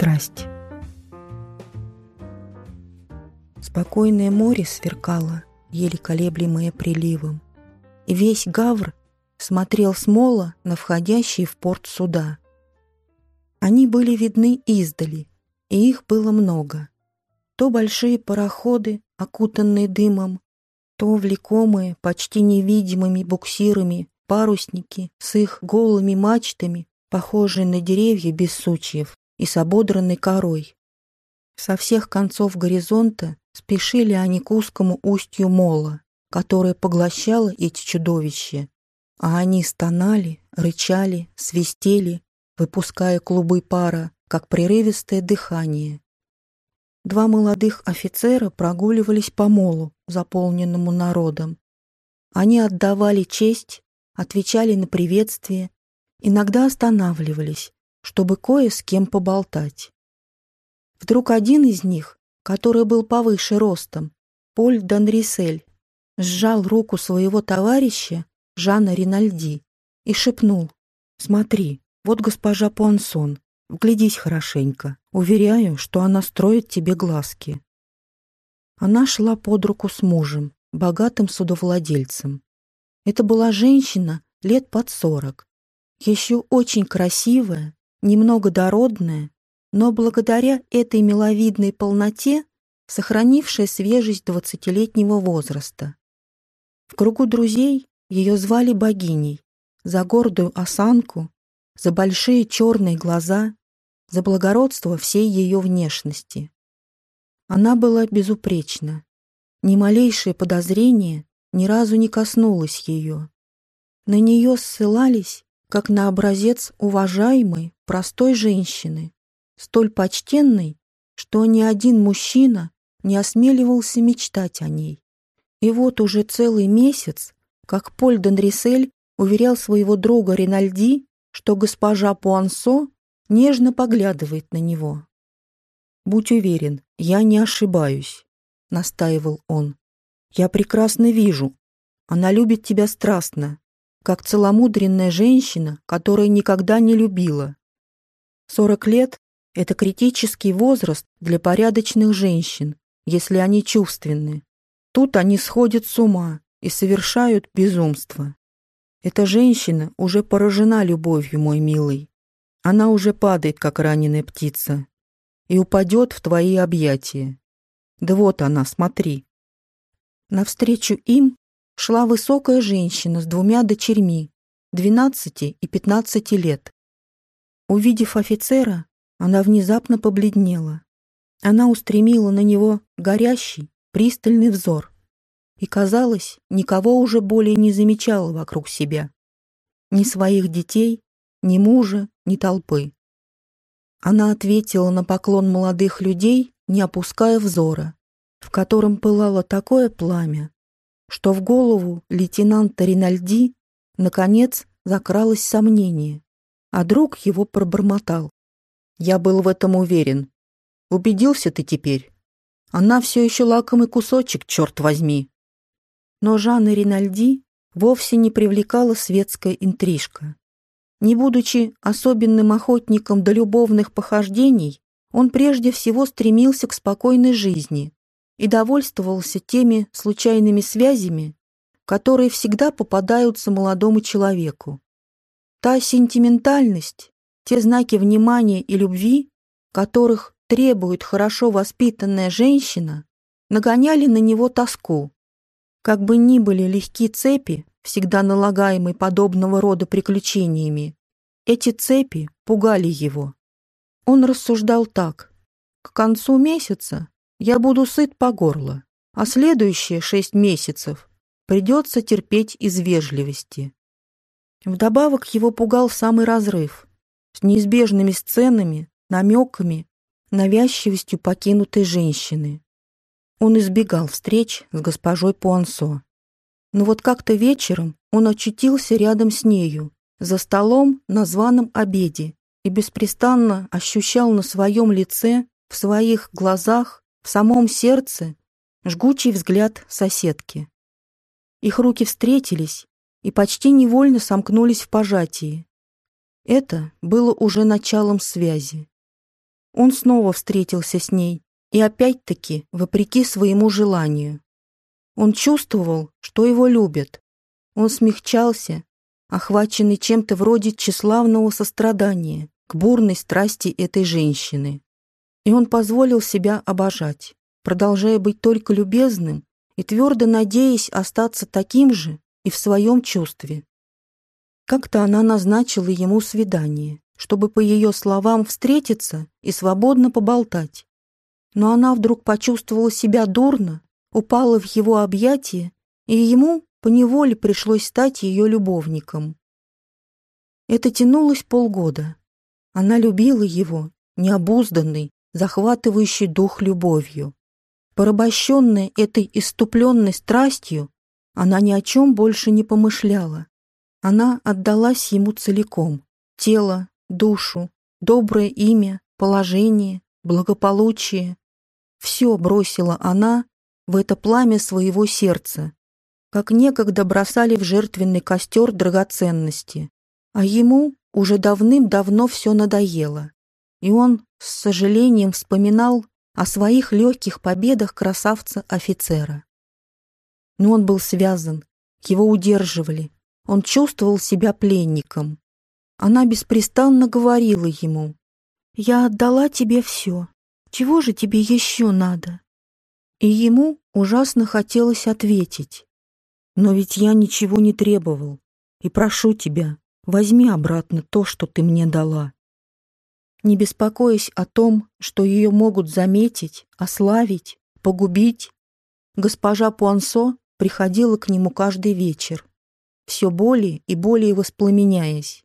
Страсть. Спокойное море сверкало, еле колеблемое приливом, и весь Гавр смотрел с мола на входящие в порт суда. Они были видны издали, и их было много. То большие пароходы, окутанные дымом, то влекомые почти невидимыми буксирами парусники с их голыми мачтами, похожие на деревья без сучьев и с ободранной корой. Со всех концов горизонта спешили они к узкому устью мола, которое поглощало эти чудовища, а они стонали, рычали, свистели, выпуская клубы пара, как прерывистое дыхание. Два молодых офицера прогуливались по молу, заполненному народом. Они отдавали честь отвечали на приветствие, иногда останавливались, чтобы кое с кем поболтать. Вдруг один из них, который был повыше ростом, Поль Данрисель, сжал руку своего товарища, Жана Ринальди, и шепнул «Смотри, вот госпожа Пуансон, вглядись хорошенько, уверяю, что она строит тебе глазки». Она шла под руку с мужем, богатым судовладельцем. Это была женщина лет под сорок, еще очень красивая, немного дородная, но благодаря этой миловидной полноте сохранившая свежесть двадцатилетнего возраста. В кругу друзей ее звали богиней за гордую осанку, за большие черные глаза, за благородство всей ее внешности. Она была безупречна. Ни малейшее подозрение ни разу не коснулась ее. На нее ссылались, как на образец уважаемой, простой женщины, столь почтенной, что ни один мужчина не осмеливался мечтать о ней. И вот уже целый месяц, как Поль Денрисель уверял своего друга Ринальди, что госпожа Пуансо нежно поглядывает на него. «Будь уверен, я не ошибаюсь», — настаивал он. Я прекрасно вижу. Она любит тебя страстно, как целомудренная женщина, которая никогда не любила. Сорок лет — это критический возраст для порядочных женщин, если они чувственны. Тут они сходят с ума и совершают безумство. Эта женщина уже поражена любовью, мой милый. Она уже падает, как раненая птица, и упадет в твои объятия. Да вот она, смотри. Навстречу им шла высокая женщина с двумя дочерьми, 12 и 15 лет. Увидев офицера, она внезапно побледнела. Она устремила на него горящий, пристальный взор и, казалось, никого уже более не замечала вокруг себя. Ни своих детей, ни мужа, ни толпы. Она ответила на поклон молодых людей, не опуская взора в котором пылало такое пламя, что в голову лейтенанта Ринальди наконец закралось сомнение, а друг его пробормотал. «Я был в этом уверен. Убедился ты теперь? Она все еще лакомый кусочек, черт возьми!» Но Жанна Ринальди вовсе не привлекала светская интрижка. Не будучи особенным охотником до любовных похождений, он прежде всего стремился к спокойной жизни, и довольствовался теми случайными связями, которые всегда попадаются молодому человеку. Та сентиментальность, те знаки внимания и любви, которых требует хорошо воспитанная женщина, нагоняли на него тоску. Как бы ни были легки цепи, всегда налагаемые подобного рода приключениями, эти цепи пугали его. Он рассуждал так. К концу месяца я буду сыт по горло, а следующие шесть месяцев придется терпеть из вежливости. Вдобавок его пугал самый разрыв с неизбежными сценами, намеками, навязчивостью покинутой женщины. Он избегал встреч с госпожой Пуансо. Но вот как-то вечером он очутился рядом с нею, за столом на званом обеде, и беспрестанно ощущал на своем лице, в своих глазах в самом сердце жгучий взгляд соседки. Их руки встретились и почти невольно сомкнулись в пожатии. Это было уже началом связи. Он снова встретился с ней, и опять-таки, вопреки своему желанию. Он чувствовал, что его любят. Он смягчался, охваченный чем-то вроде тщеславного сострадания к бурной страсти этой женщины. И он позволил себя обожать, продолжая быть только любезным и твердо надеясь остаться таким же и в своем чувстве. Как-то она назначила ему свидание, чтобы, по ее словам, встретиться и свободно поболтать. Но она вдруг почувствовала себя дурно, упала в его объятия, и ему поневоле пришлось стать ее любовником. Это тянулось полгода. Она любила его, необузданный, захватывающий дух любовью. Порабощенная этой иступленной страстью, она ни о чем больше не помышляла. Она отдалась ему целиком. Тело, душу, доброе имя, положение, благополучие. Все бросила она в это пламя своего сердца, как некогда бросали в жертвенный костер драгоценности. А ему уже давным-давно все надоело, и он с сожалением вспоминал о своих легких победах красавца-офицера. Но он был связан, его удерживали, он чувствовал себя пленником. Она беспрестанно говорила ему, «Я отдала тебе все. Чего же тебе еще надо?» И ему ужасно хотелось ответить, «Но ведь я ничего не требовал, и прошу тебя, возьми обратно то, что ты мне дала». Не беспокоясь о том, что ее могут заметить, ославить, погубить, госпожа Пуансо приходила к нему каждый вечер все более и более воспламеняясь.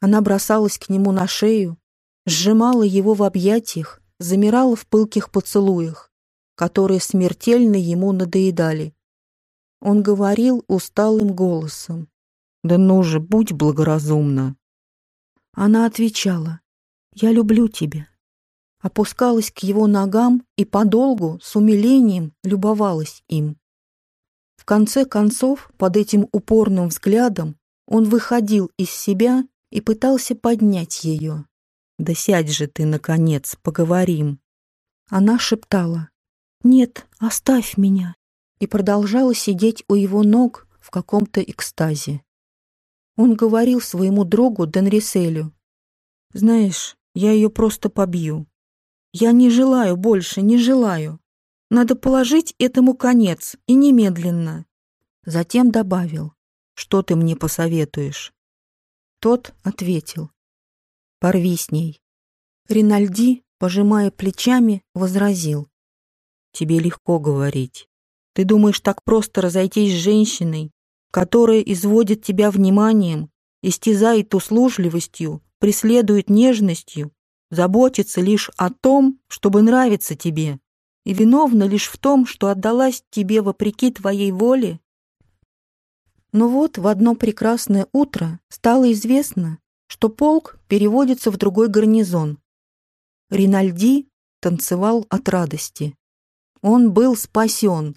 Она бросалась к нему на шею, сжимала его в объятиях, замирала в пылких поцелуях, которые смертельно ему надоедали. Он говорил усталым голосом. «Да ну же, будь благоразумна!» Она отвечала. «Я люблю тебя». Опускалась к его ногам и подолгу, с умилением, любовалась им. В конце концов, под этим упорным взглядом, он выходил из себя и пытался поднять ее. «Да сядь же ты, наконец, поговорим!» Она шептала «Нет, оставь меня!» и продолжала сидеть у его ног в каком-то экстазе. Он говорил своему другу Денриселю «Знаешь, я ее просто побью. Я не желаю больше, не желаю. Надо положить этому конец, и немедленно. Затем добавил, что ты мне посоветуешь? Тот ответил, порви с ней. Ринальди, пожимая плечами, возразил, тебе легко говорить. Ты думаешь так просто разойтись с женщиной, которая изводит тебя вниманием, истязает услужливостью, преследует нежностью, заботится лишь о том, чтобы нравиться тебе и виновна лишь в том, что отдалась тебе вопреки твоей воле? Но вот в одно прекрасное утро стало известно, что полк переводится в другой гарнизон. Ринальди танцевал от радости. Он был спасен.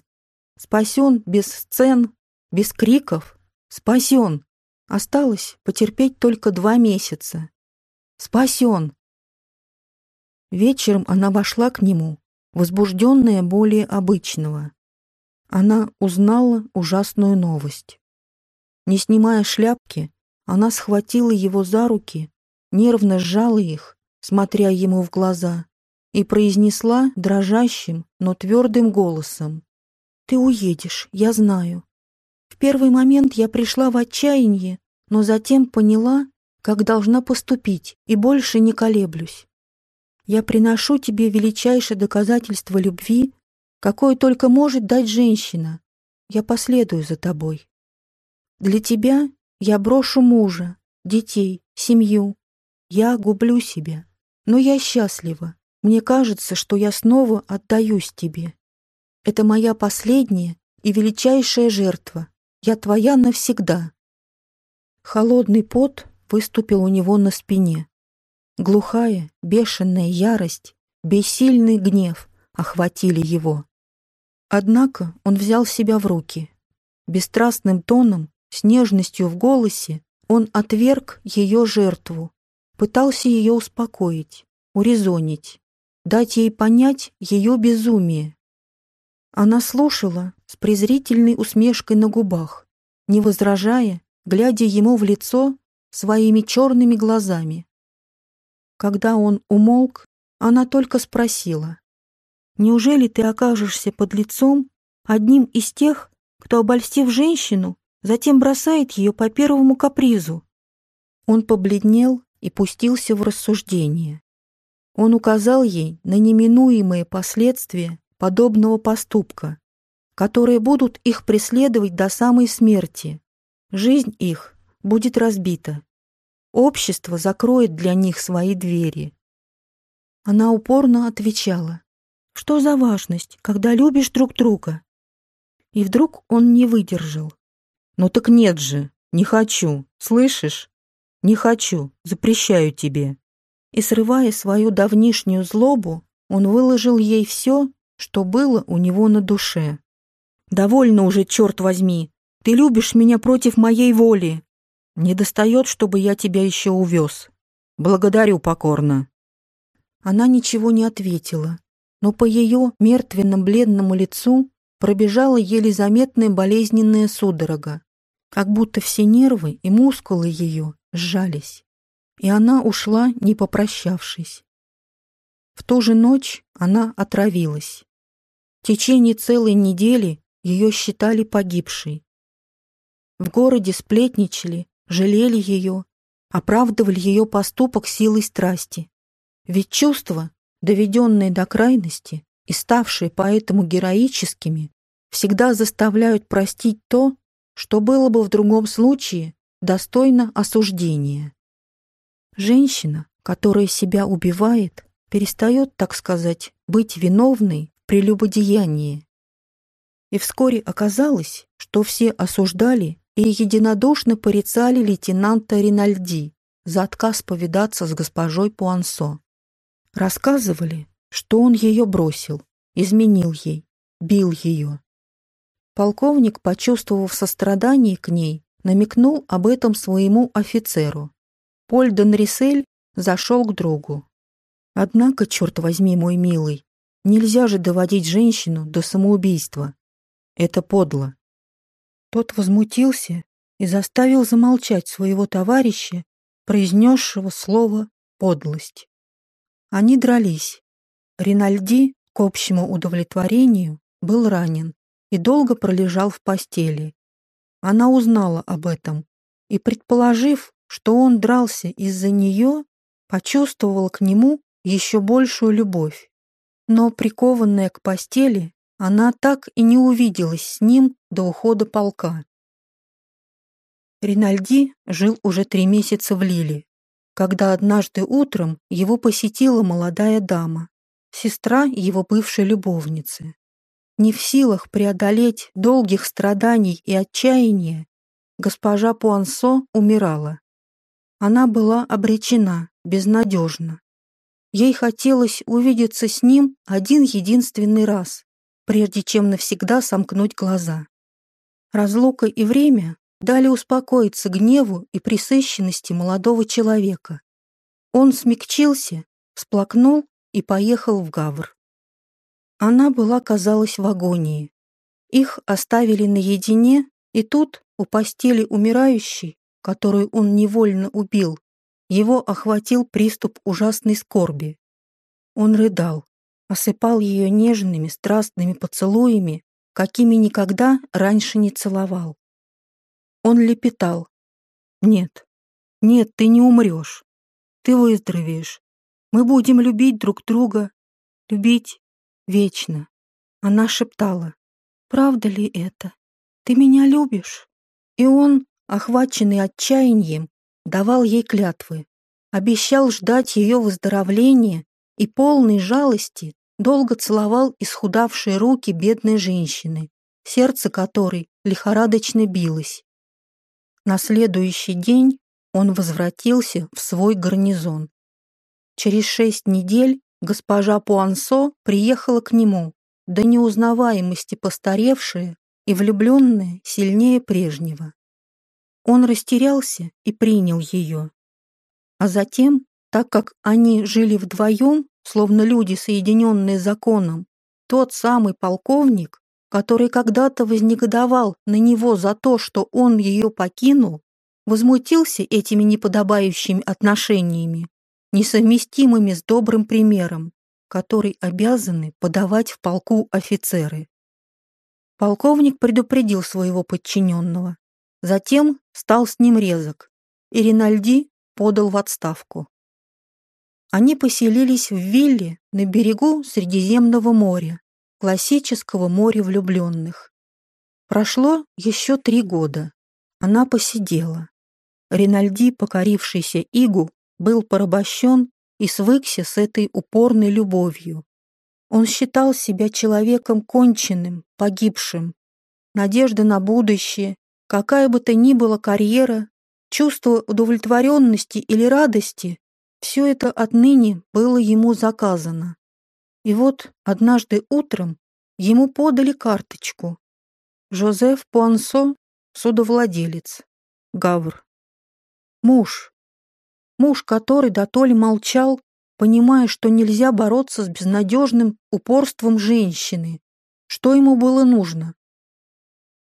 Спасен без сцен, без криков. Спасен. Осталось потерпеть только два месяца. Спасен. Вечером она вошла к нему возбужденная более обычного. Она узнала ужасную новость. Не снимая шляпки, она схватила его за руки, нервно сжала их, смотря ему в глаза, и произнесла дрожащим, но твердым голосом. «Ты уедешь, я знаю. В первый момент я пришла в отчаяние, но затем поняла, как должна поступить, и больше не колеблюсь. Я приношу тебе величайшее доказательство любви, какое только может дать женщина. Я последую за тобой. Для тебя я брошу мужа, детей, семью. Я гублю себя. Но я счастлива. Мне кажется, что я снова отдаюсь тебе. Это моя последняя и величайшая жертва. Я твоя навсегда. Холодный пот выступил у него на спине. Глухая, бешеная ярость, бессильный гнев охватили его. Однако он взял себя в руки. Бесстрастным тоном, с нежностью в голосе, он отверг ее жертву, пытался ее успокоить, урезонить, дать ей понять ее безумие. Она слушала с презрительной усмешкой на губах, не возражая, глядя ему в лицо своими черными глазами. Когда он умолк, она только спросила, «Неужели ты окажешься под лицом одним из тех, кто, обольстив женщину, затем бросает ее по первому капризу?» Он побледнел и пустился в рассуждение. Он указал ей на неминуемые последствия подобного поступка, которые будут их преследовать до самой смерти. Жизнь их будет разбита. Общество закроет для них свои двери. Она упорно отвечала. Что за важность, когда любишь друг друга? И вдруг он не выдержал. Ну так нет же, не хочу, слышишь? Не хочу, запрещаю тебе. И срывая свою давнишнюю злобу, он выложил ей все, что было у него на душе. «Довольно уже, черт возьми! Ты любишь меня против моей воли! Не достает, чтобы я тебя еще увез. Благодарю покорно!» Она ничего не ответила, но по ее мертвенно-бледному лицу пробежала еле заметная болезненная судорога, как будто все нервы и мускулы ее сжались, и она ушла, не попрощавшись. В ту же ночь она отравилась. В течение целой недели ее считали погибшей. В городе сплетничали, жалели ее, оправдывали ее поступок силой страсти. Ведь чувства, доведенные до крайности и ставшие поэтому героическими, всегда заставляют простить то, что было бы в другом случае достойно осуждения. Женщина, которая себя убивает, перестает, так сказать, быть виновной в прелюбодеянии. И вскоре оказалось, что все осуждали и единодушно порицали лейтенанта Ринальди за отказ повидаться с госпожой Пуансо. Рассказывали, что он ее бросил, изменил ей, бил ее. Полковник, почувствовав сострадание к ней, намекнул об этом своему офицеру. Поль де Нрисель зашел к другу. «Однако, черт возьми, мой милый, нельзя же доводить женщину до самоубийства. Это подло». Тот возмутился и заставил замолчать своего товарища, произнесшего слово «подлость». Они дрались. Ринальди, к общему удовлетворению, был ранен и долго пролежал в постели. Она узнала об этом и, предположив, что он дрался из-за нее, почувствовала к нему еще большую любовь. Но, прикованная к постели, она так и не увиделась с ним до ухода полка. Ринальди жил уже три месяца в Лиле, когда однажды утром его посетила молодая дама, сестра его бывшей любовницы. Не в силах преодолеть долгих страданий и отчаяния, госпожа Пуансо умирала. Она была обречена, безнадежна. Ей хотелось увидеться с ним один единственный раз, прежде чем навсегда сомкнуть глаза. Разлука и время дали успокоиться гневу и присыщенности молодого человека. Он смягчился, всплакнул и поехал в Гавр. Она была, казалось, в агонии. Их оставили наедине, и тут, у постели умирающей, которую он невольно убил, его охватил приступ ужасной скорби. Он рыдал, осыпал ее нежными, страстными поцелуями, какими никогда раньше не целовал. Он лепетал. «Нет, нет, ты не умрешь. Ты выздоровеешь. Мы будем любить друг друга, любить вечно. Она шептала. «Правда ли это? Ты меня любишь?» И он, охваченный отчаянием, давал ей клятвы, обещал ждать ее выздоровления и полной жалости долго целовал исхудавшие руки бедной женщины, сердце которой лихорадочно билось. На следующий день он возвратился в свой гарнизон. Через шесть недель Госпожа Пуансо приехала к нему, до неузнаваемости постаревшая и влюбленная сильнее прежнего. Он растерялся и принял ее. А затем, так как они жили вдвоем, словно люди, соединенные законом, тот самый полковник, который когда-то вознегодовал на него за то, что он ее покинул, возмутился этими неподобающими отношениями, несовместимыми с добрым примером, который обязаны подавать в полку офицеры. Полковник предупредил своего подчиненного, затем стал с ним резок, и Ринальди подал в отставку. Они поселились в вилле на берегу Средиземного моря, классического моря влюбленных. Прошло еще три года. Она посидела. Ринальди, покорившийся Игу, был порабощен и свыкся с этой упорной любовью. Он считал себя человеком конченным, погибшим. Надежда на будущее, какая бы то ни была карьера, чувство удовлетворенности или радости, все это отныне было ему заказано. И вот однажды утром ему подали карточку. Жозеф Пуансо, судовладелец, Гавр. Муж, Муж, который дотоле молчал, понимая, что нельзя бороться с безнадежным упорством женщины. Что ему было нужно?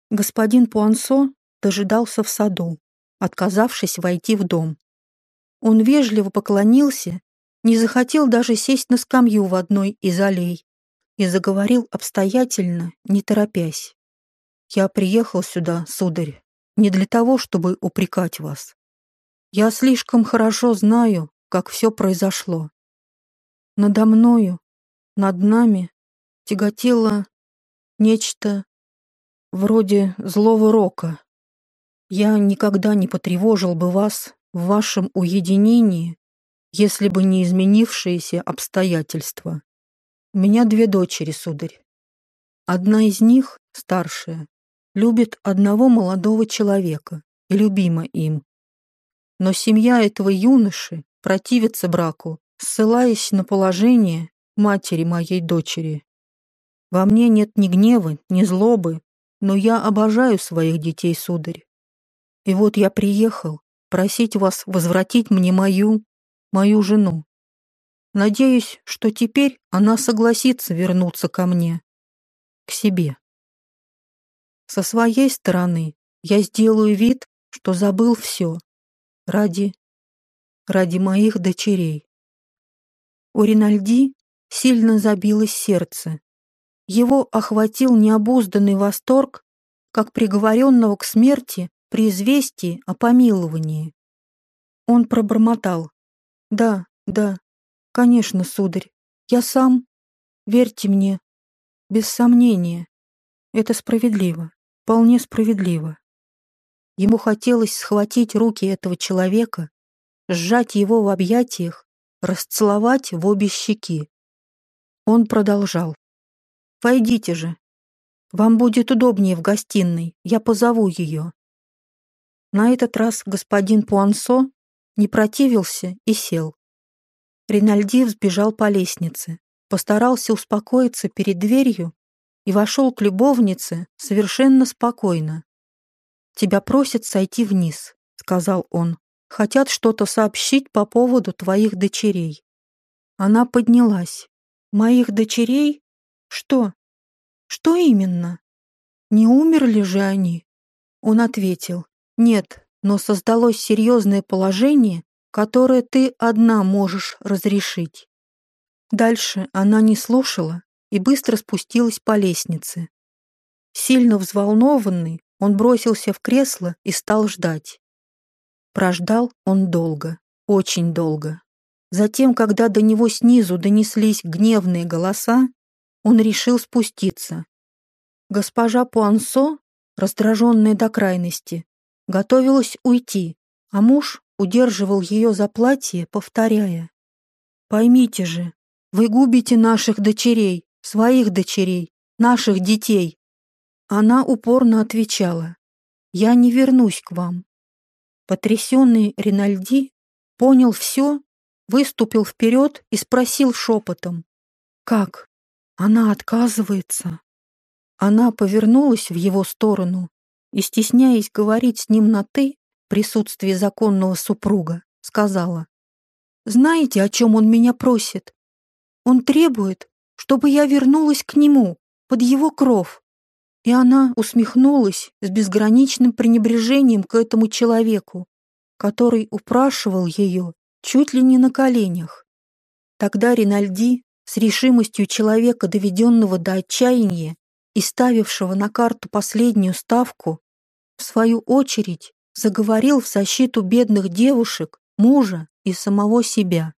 Господин Пуансо дожидался в саду, отказавшись войти в дом. Он вежливо поклонился, не захотел даже сесть на скамью в одной из аллей и заговорил обстоятельно, не торопясь. «Я приехал сюда, сударь, не для того, чтобы упрекать вас. Я слишком хорошо знаю, как все произошло. Надо мною, над нами тяготело нечто вроде злого рока. Я никогда не потревожил бы вас в вашем уединении, если бы не изменившиеся обстоятельства. У меня две дочери, сударь. Одна из них, старшая, любит одного молодого человека и любима им, но семья этого юноши противится браку, ссылаясь на положение матери моей дочери. Во мне нет ни гнева, ни злобы, но я обожаю своих детей, сударь. И вот я приехал просить вас возвратить мне мою, мою жену. Надеюсь, что теперь она согласится вернуться ко мне, к себе. Со своей стороны я сделаю вид, что забыл все, Ради... ради моих дочерей. У Ринальди сильно забилось сердце. Его охватил необузданный восторг, как приговоренного к смерти при известии о помиловании. Он пробормотал. «Да, да, конечно, сударь, я сам, верьте мне, без сомнения, это справедливо, вполне справедливо». Ему хотелось схватить руки этого человека, сжать его в объятиях, расцеловать в обе щеки. Он продолжал. «Войдите же. Вам будет удобнее в гостиной, я позову ее». На этот раз господин Пуансо не противился и сел. Ринальди взбежал по лестнице, постарался успокоиться перед дверью и вошел к любовнице совершенно спокойно, «Тебя просят сойти вниз», — сказал он. «Хотят что-то сообщить по поводу твоих дочерей». Она поднялась. «Моих дочерей? Что? Что именно? Не умерли же они?» Он ответил. «Нет, но создалось серьезное положение, которое ты одна можешь разрешить». Дальше она не слушала и быстро спустилась по лестнице. Сильно взволнованный, он бросился в кресло и стал ждать. Прождал он долго, очень долго. Затем, когда до него снизу донеслись гневные голоса, он решил спуститься. Госпожа Пуансо, раздраженная до крайности, готовилась уйти, а муж удерживал ее за платье, повторяя. «Поймите же, вы губите наших дочерей, своих дочерей, наших детей. Она упорно отвечала, «Я не вернусь к вам». Потрясенный Ринальди понял все, выступил вперед и спросил шепотом, «Как? Она отказывается?» Она повернулась в его сторону и, стесняясь говорить с ним на «ты», в присутствии законного супруга, сказала, знаете, о чем он меня просит? Он требует, чтобы я вернулась к нему, под его кров. И она усмехнулась с безграничным пренебрежением к этому человеку, который упрашивал ее чуть ли не на коленях. Тогда Ринальди с решимостью человека, доведенного до отчаяния и ставившего на карту последнюю ставку, в свою очередь заговорил в защиту бедных девушек, мужа и самого себя.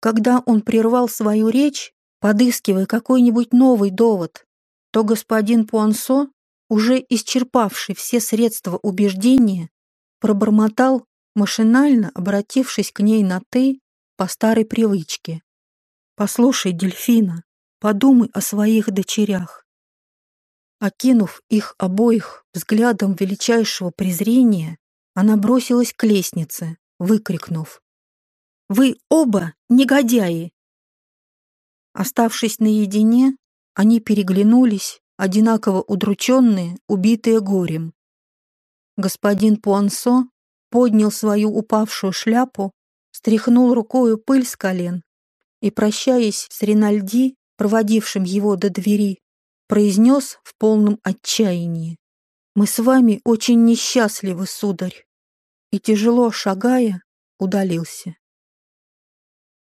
Когда он прервал свою речь, подыскивая какой-нибудь новый довод, то господин Пуансо, уже исчерпавший все средства убеждения, пробормотал, машинально обратившись к ней на «ты» по старой привычке. «Послушай, Дельфина, подумай о своих дочерях». Окинув их обоих взглядом величайшего презрения, она бросилась к лестнице, выкрикнув. «Вы оба негодяи!» Оставшись наедине, они переглянулись, одинаково удрученные, убитые горем. Господин Пуансо поднял свою упавшую шляпу, стряхнул рукою пыль с колен и, прощаясь с Ринальди, проводившим его до двери, произнес в полном отчаянии. «Мы с вами очень несчастливы, сударь!» И, тяжело шагая, удалился.